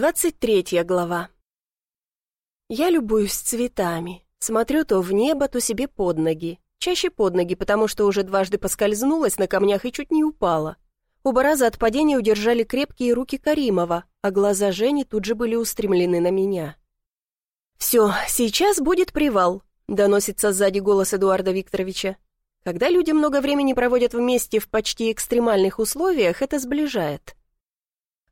Двадцать третья глава. Я любуюсь цветами. Смотрю то в небо, то себе под ноги. Чаще под ноги, потому что уже дважды поскользнулась на камнях и чуть не упала. Оба раза от падения удержали крепкие руки Каримова, а глаза Жени тут же были устремлены на меня. «Все, сейчас будет привал», — доносится сзади голос Эдуарда Викторовича. Когда люди много времени проводят вместе в почти экстремальных условиях, это сближает.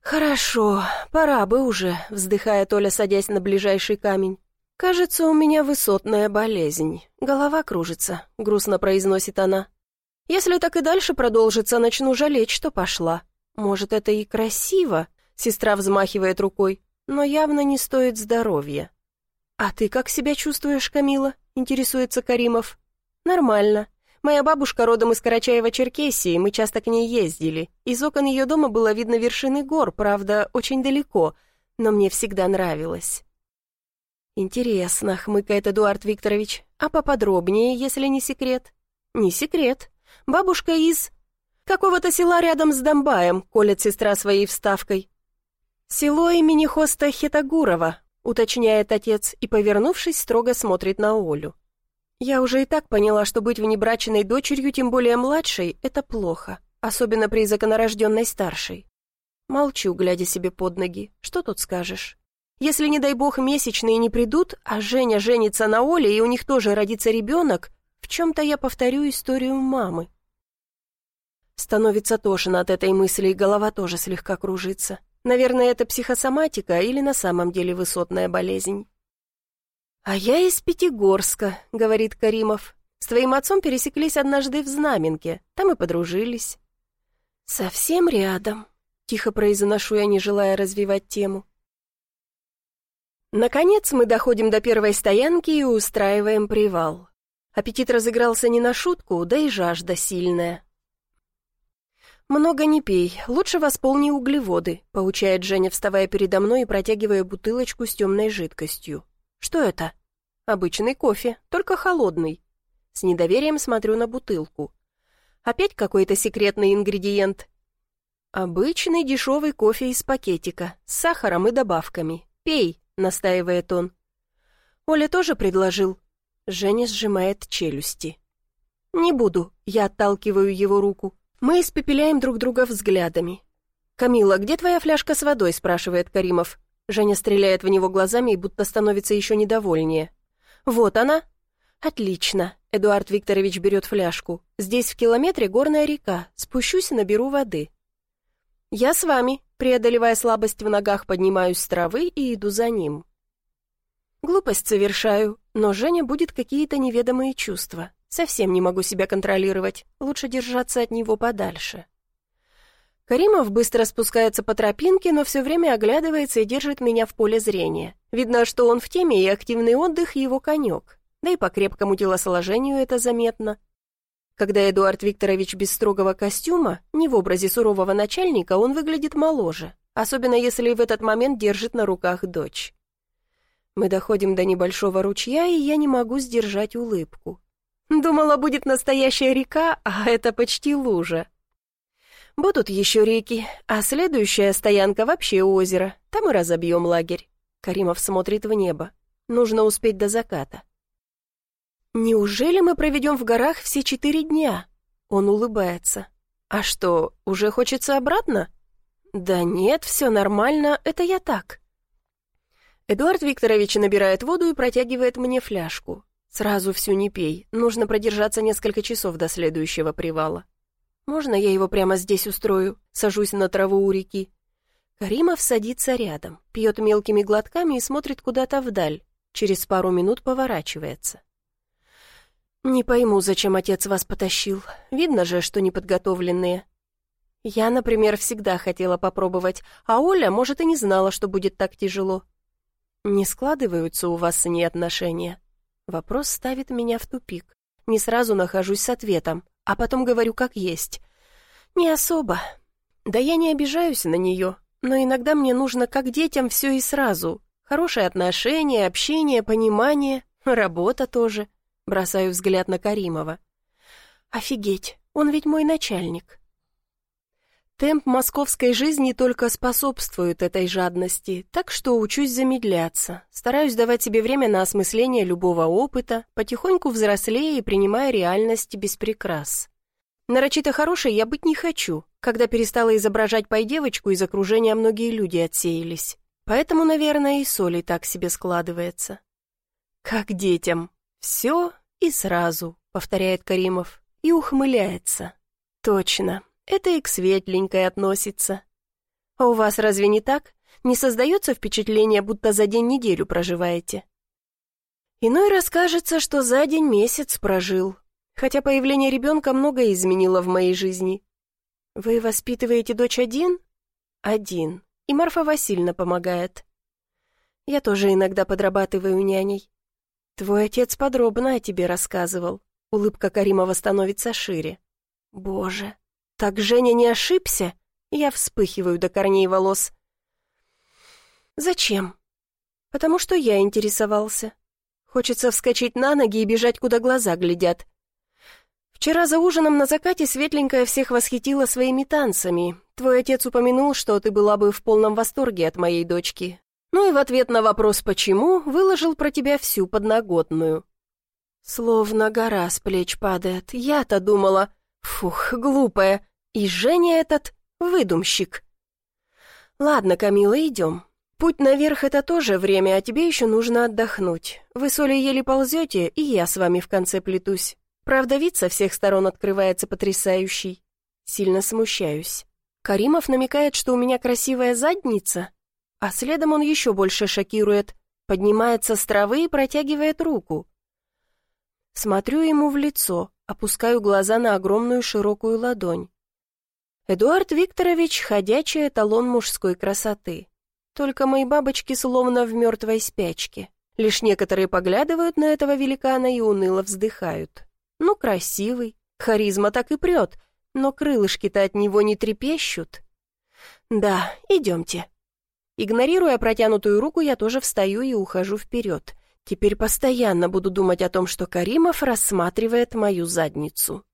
«Хорошо, пора бы уже», — вздыхает Оля, садясь на ближайший камень. «Кажется, у меня высотная болезнь. Голова кружится», — грустно произносит она. «Если так и дальше продолжится, начну жалеть, что пошла. Может, это и красиво?» — сестра взмахивает рукой. «Но явно не стоит здоровья». «А ты как себя чувствуешь, Камила?» — интересуется Каримов. «Нормально. Моя бабушка родом из Карачаева-Черкесии, мы часто к ней ездили. Из окон ее дома было видно вершины гор, правда, очень далеко, но мне всегда нравилось. «Интересно», — хмыкает Эдуард Викторович. «А поподробнее, если не секрет?» «Не секрет. Бабушка из...» «Какого-то села рядом с Домбаем», — колет сестра своей вставкой. «Село имени Хоста Хетагурова», — уточняет отец и, повернувшись, строго смотрит на Олю. Я уже и так поняла, что быть внебрачной дочерью, тем более младшей, это плохо, особенно при законорожденной старшей. Молчу, глядя себе под ноги. Что тут скажешь? Если, не дай бог, месячные не придут, а Женя женится на Оле, и у них тоже родится ребенок, в чем-то я повторю историю мамы. Становится тошно от этой мысли, и голова тоже слегка кружится. Наверное, это психосоматика или на самом деле высотная болезнь. «А я из Пятигорска», — говорит Каримов. «С твоим отцом пересеклись однажды в Знаменке, там и подружились». «Совсем рядом», — тихо произношу я, не желая развивать тему. Наконец мы доходим до первой стоянки и устраиваем привал. Аппетит разыгрался не на шутку, да и жажда сильная. «Много не пей, лучше восполни углеводы», — поучает Женя, вставая передо мной и протягивая бутылочку с темной жидкостью. «Что это?» Обычный кофе, только холодный. С недоверием смотрю на бутылку. Опять какой-то секретный ингредиент. Обычный дешевый кофе из пакетика, с сахаром и добавками. «Пей», — настаивает он. Оля тоже предложил. Женя сжимает челюсти. «Не буду», — я отталкиваю его руку. Мы испепеляем друг друга взглядами. «Камила, где твоя фляжка с водой?» — спрашивает Каримов. Женя стреляет в него глазами и будто становится еще недовольнее. «Вот она». «Отлично». Эдуард Викторович берет фляжку. «Здесь в километре горная река. Спущусь и наберу воды». «Я с вами», преодолевая слабость в ногах, поднимаюсь с травы и иду за ним. Глупость совершаю, но Женя будет какие-то неведомые чувства. Совсем не могу себя контролировать. Лучше держаться от него подальше. Каримов быстро спускается по тропинке, но все время оглядывается и держит меня в поле зрения. Видно, что он в теме, и активный отдых — его конек. Да и по крепкому телосложению это заметно. Когда Эдуард Викторович без строгого костюма, не в образе сурового начальника, он выглядит моложе, особенно если в этот момент держит на руках дочь. Мы доходим до небольшого ручья, и я не могу сдержать улыбку. Думала, будет настоящая река, а это почти лужа. Будут еще реки, а следующая стоянка вообще озеро. Там и разобьем лагерь. Каримов смотрит в небо. Нужно успеть до заката. Неужели мы проведем в горах все четыре дня? Он улыбается. А что, уже хочется обратно? Да нет, все нормально, это я так. Эдуард Викторович набирает воду и протягивает мне фляжку. Сразу всю не пей, нужно продержаться несколько часов до следующего привала. «Можно я его прямо здесь устрою?» Сажусь на траву у реки. Каримов садится рядом, пьет мелкими глотками и смотрит куда-то вдаль. Через пару минут поворачивается. «Не пойму, зачем отец вас потащил. Видно же, что неподготовленные. Я, например, всегда хотела попробовать, а Оля, может, и не знала, что будет так тяжело. Не складываются у вас с ней отношения?» Вопрос ставит меня в тупик. Не сразу нахожусь с ответом а потом говорю как есть. Не особо. Да я не обижаюсь на нее, но иногда мне нужно как детям все и сразу. Хорошие отношения, общение, понимание, работа тоже. Бросаю взгляд на Каримова. Офигеть, он ведь мой начальник. Темп московской жизни только способствует этой жадности, так что учусь замедляться, стараюсь давать себе время на осмысление любого опыта, потихоньку взрослея и принимая реальность без прикрас. Нарочито хорошей я быть не хочу. Когда перестала изображать пай-девочку, из окружения многие люди отсеялись. Поэтому, наверное, и соли так себе складывается. «Как детям. Все и сразу», — повторяет Каримов, и ухмыляется. «Точно. Это и к светленькой относится. А у вас разве не так? Не создается впечатление, будто за день неделю проживаете? Иной раз кажется, что за день месяц прожил, хотя появление ребенка многое изменило в моей жизни. Вы воспитываете дочь один? Один. И Марфа Васильевна помогает. Я тоже иногда подрабатываю няней. Твой отец подробно о тебе рассказывал. Улыбка Каримова становится шире. Боже, так Женя не ошибся? Я вспыхиваю до корней волос. Зачем? Потому что я интересовался. Хочется вскочить на ноги и бежать, куда глаза глядят. Вчера за ужином на закате светленькая всех восхитила своими танцами. Твой отец упомянул, что ты была бы в полном восторге от моей дочки. Ну и в ответ на вопрос «почему» выложил про тебя всю подноготную. Словно гора с плеч падает. Я-то думала, фух, глупая. И Женя этот выдумщик. Ладно, Камила, идем. Путь наверх — это тоже время, а тебе еще нужно отдохнуть. Вы с Олей еле ползете, и я с вами в конце плетусь. Правда, вид со всех сторон открывается потрясающий. Сильно смущаюсь. Каримов намекает, что у меня красивая задница, а следом он еще больше шокирует. Поднимается с травы и протягивает руку. Смотрю ему в лицо, опускаю глаза на огромную широкую ладонь. Эдуард Викторович — ходячий эталон мужской красоты. Только мои бабочки словно в мертвой спячке. Лишь некоторые поглядывают на этого великана и уныло вздыхают. Ну, красивый, харизма так и прет, но крылышки-то от него не трепещут. Да, идемте. Игнорируя протянутую руку, я тоже встаю и ухожу вперед. Теперь постоянно буду думать о том, что Каримов рассматривает мою задницу.